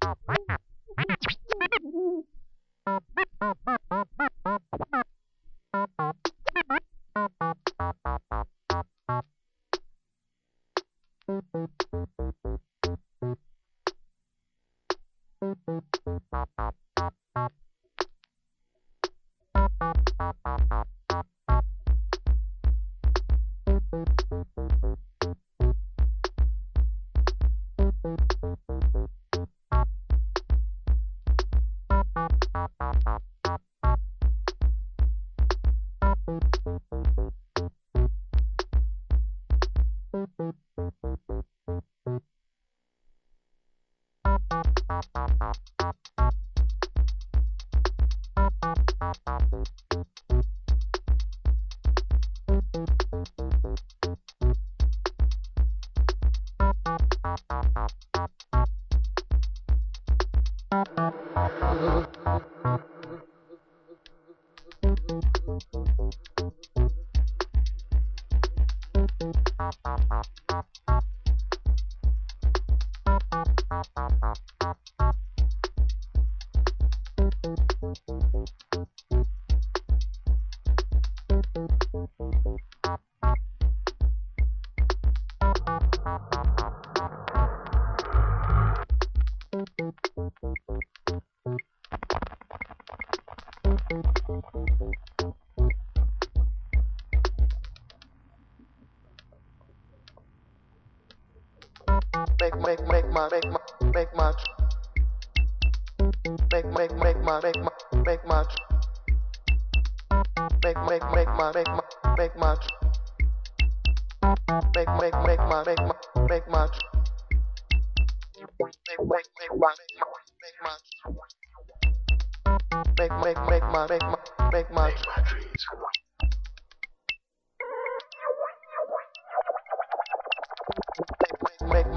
Bye. Make my make my make make make my make my make my make make make my make my make my make make make my make my make my make make make my make my make make make my make my make my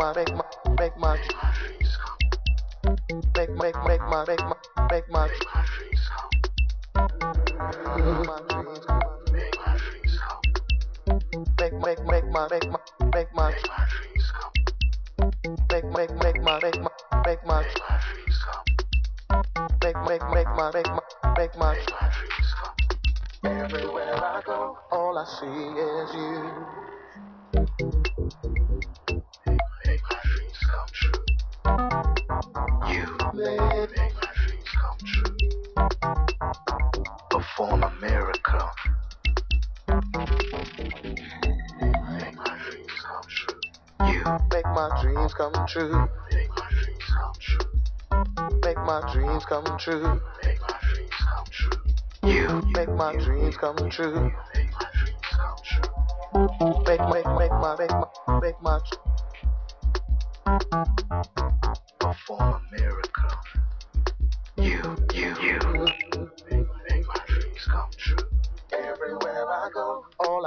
Make my make my make my dreams come. Make make make my make my make my dreams come. Make my dreams come. Make make make my make my make my dreams come. Make make make my make my make my dreams come. Make make make my make my make my dreams come. Everywhere I go, all I see is you. Make my things come true before America. You make my dreams come true. Make my things come true. Make my dreams come true. Make my things come true. You make my dreams come true. Make my dreams come true. Make make make my make my make my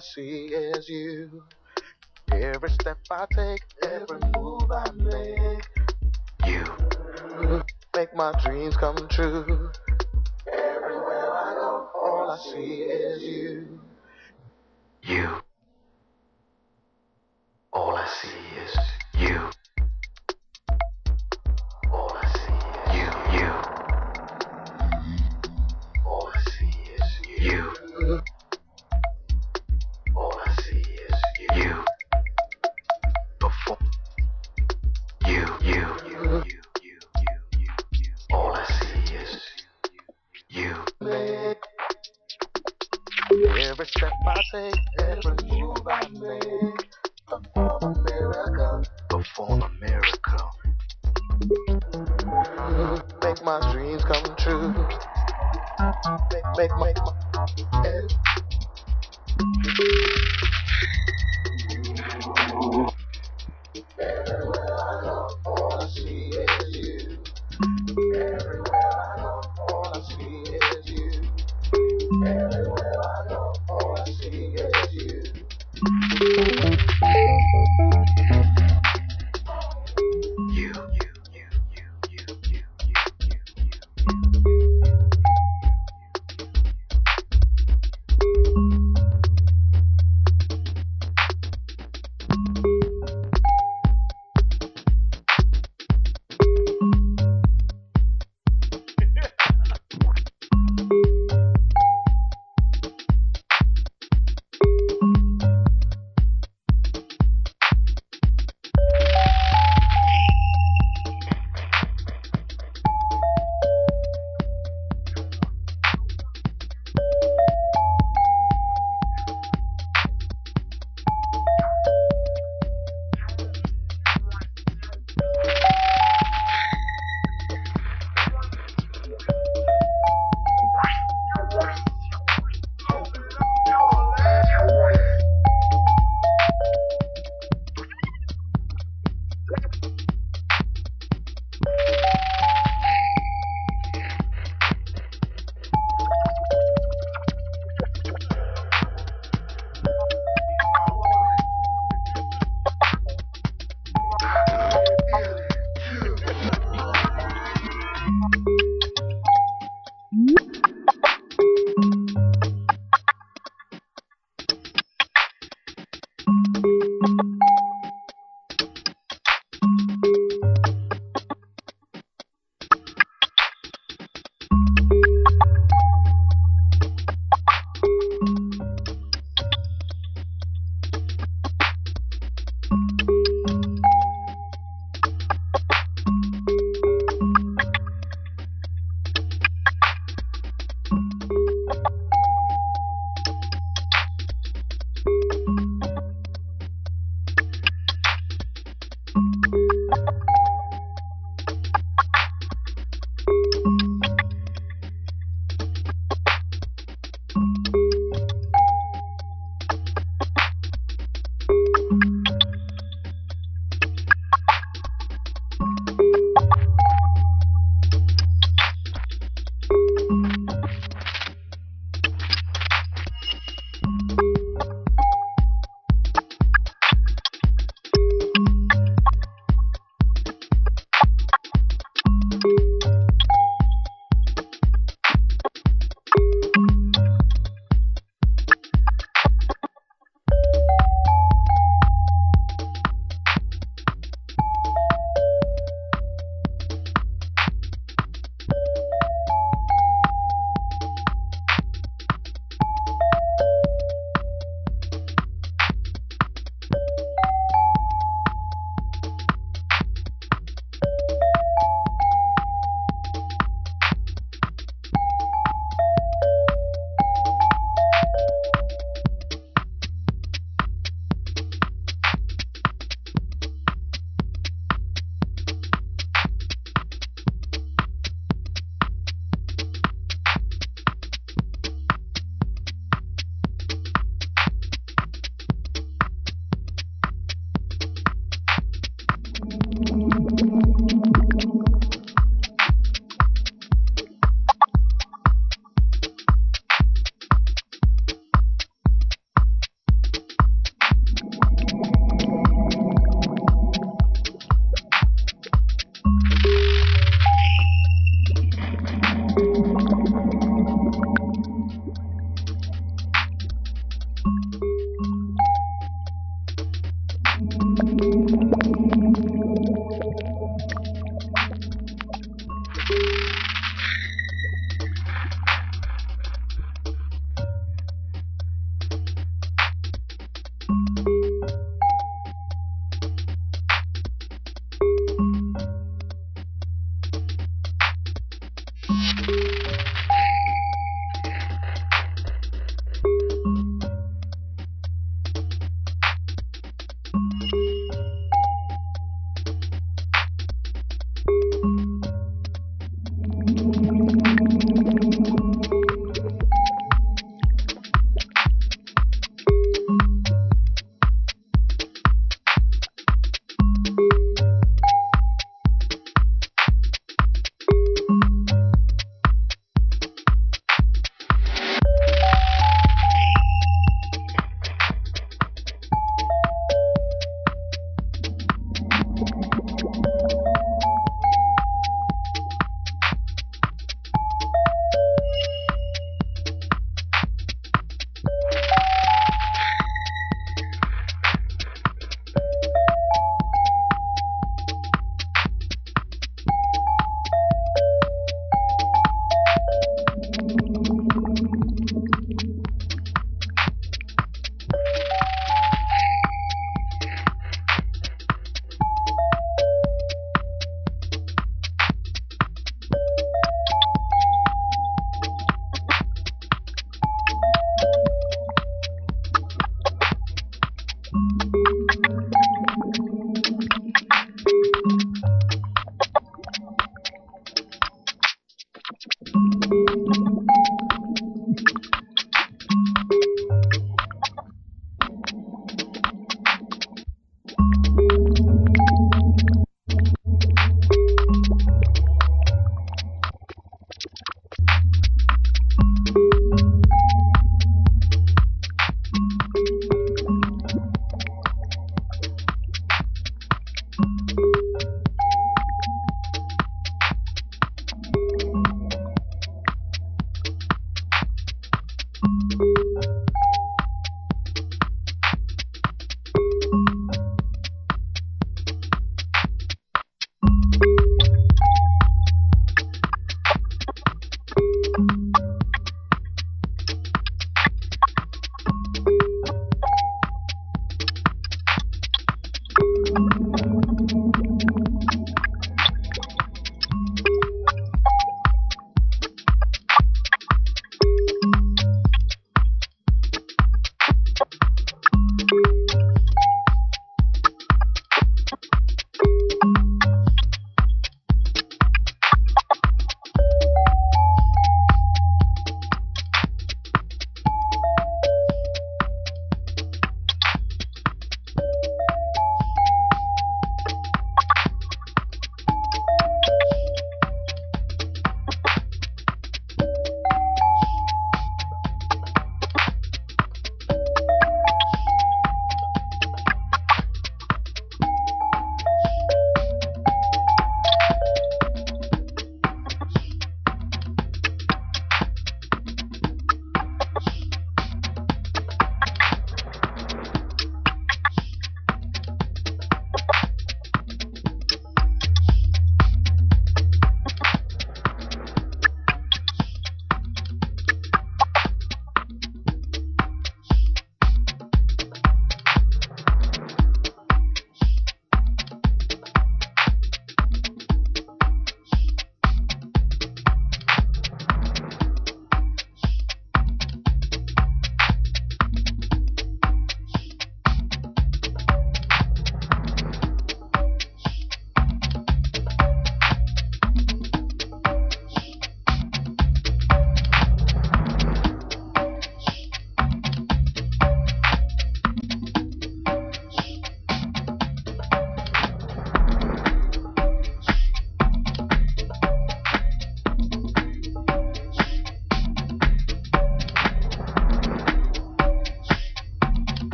see is you. Every step I take every move I make. You make my dreams come true. Everywhere I go all I see is make my dreams come true. Make, make, make my eh.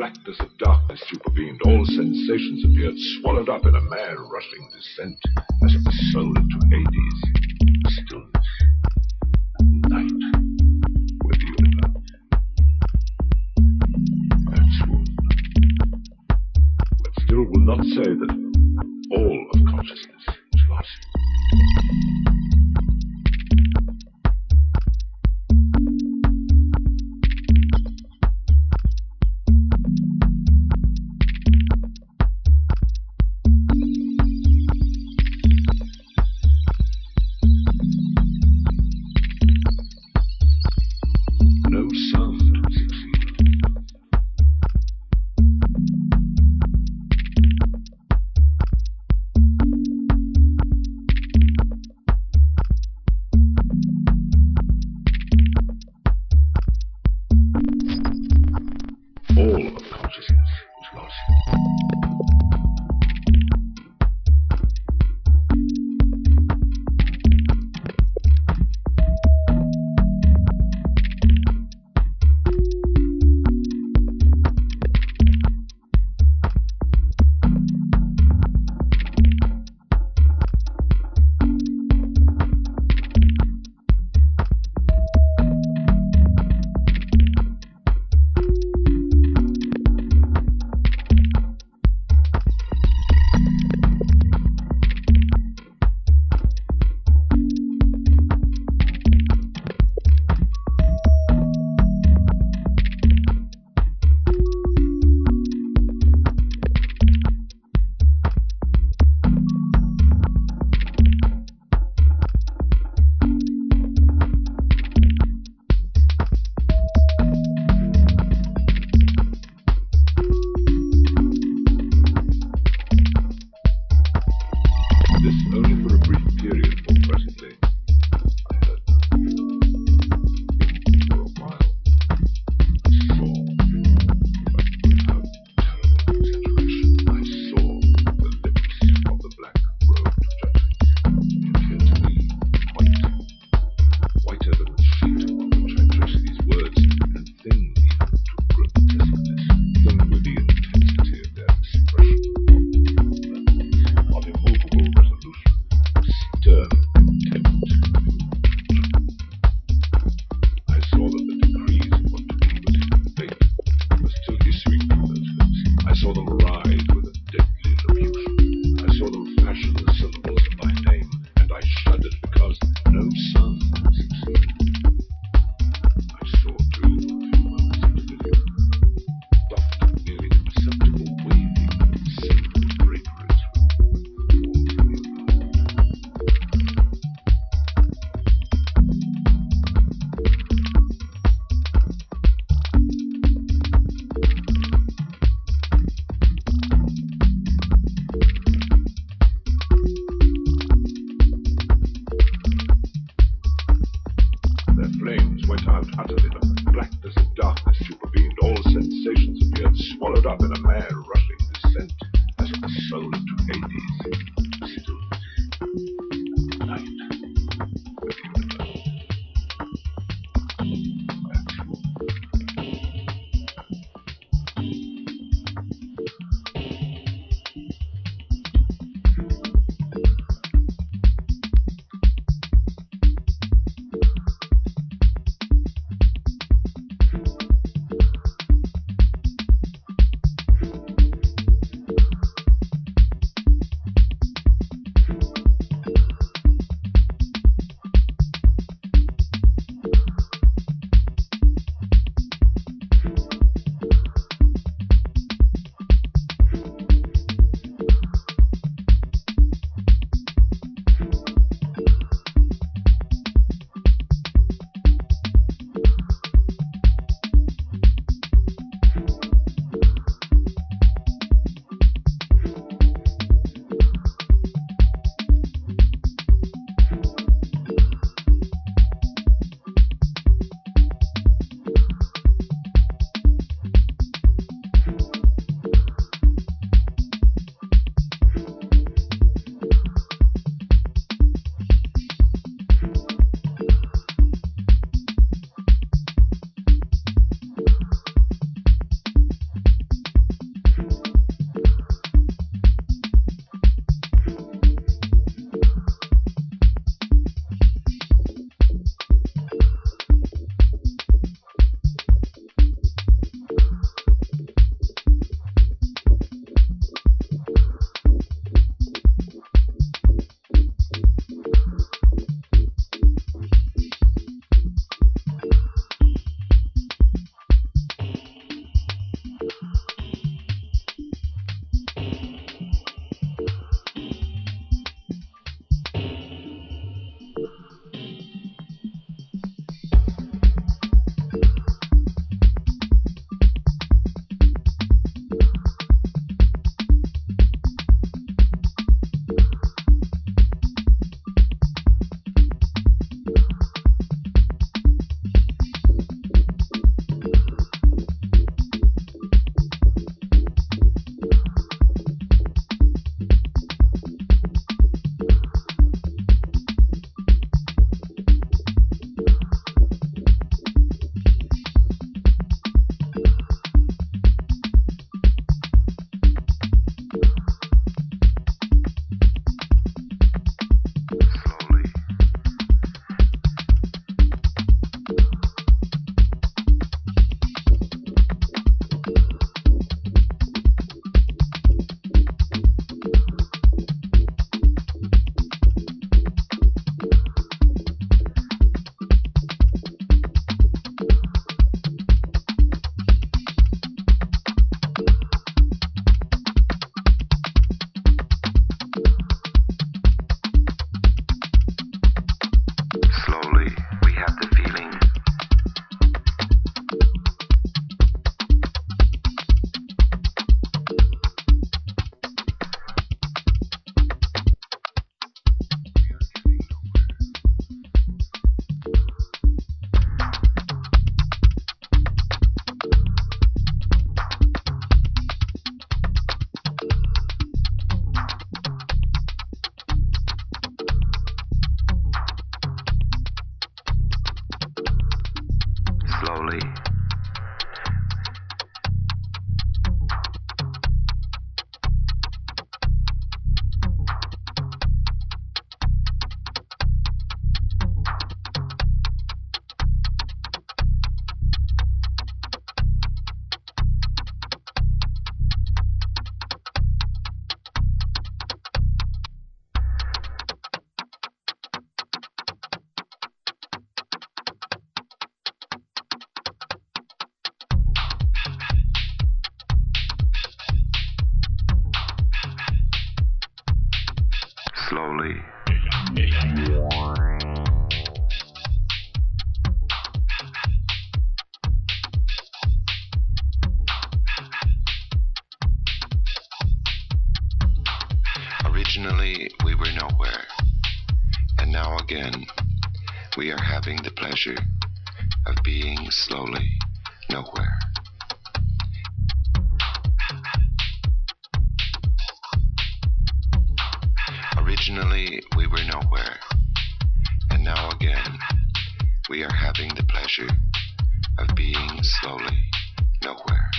blackness of darkness supervened, all sensations appeared swallowed up in a mad rushing descent, as of the soul into Hades. Stillness. Night. I. But still will not say that pleasure of being slowly nowhere. Originally, we were nowhere, and now again, we are having the pleasure of being slowly nowhere.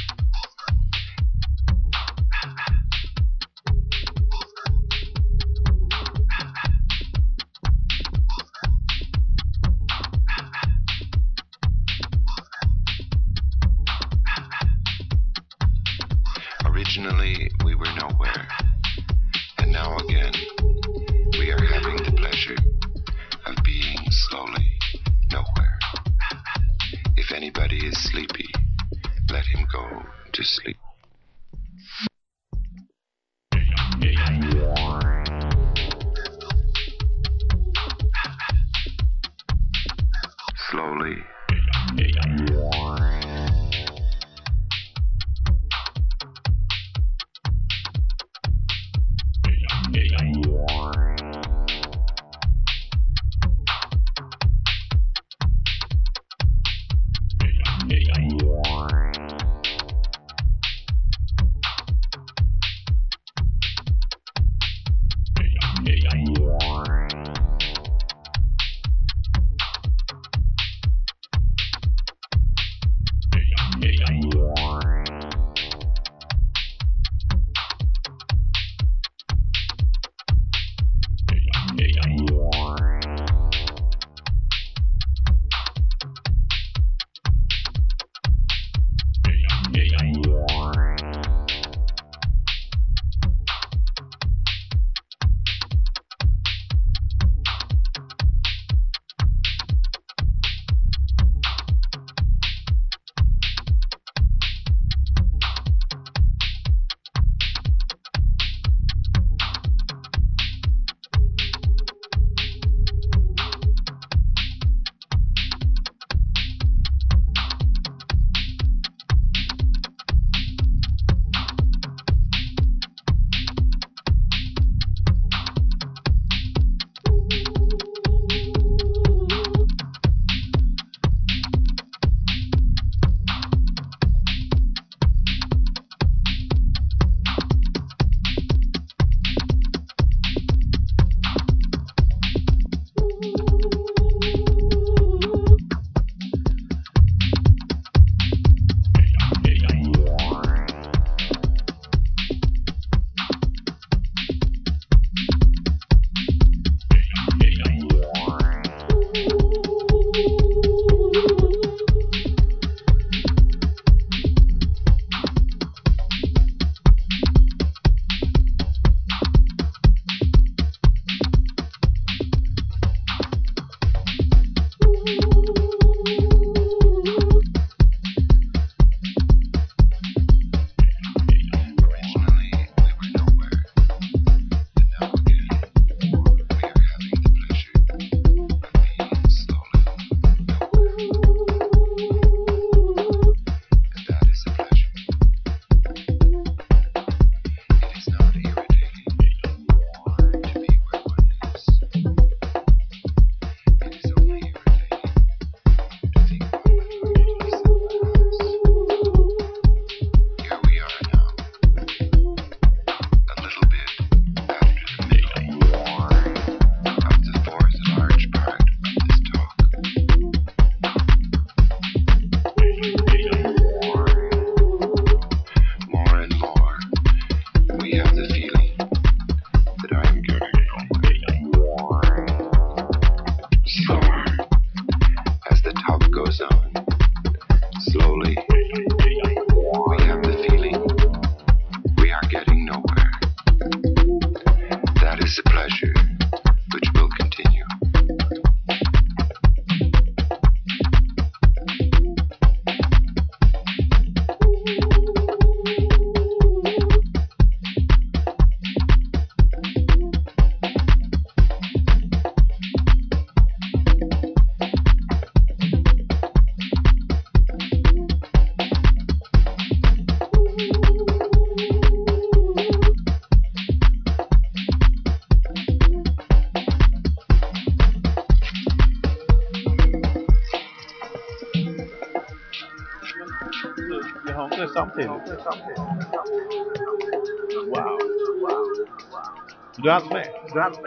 Du är alltså med? Du är alltså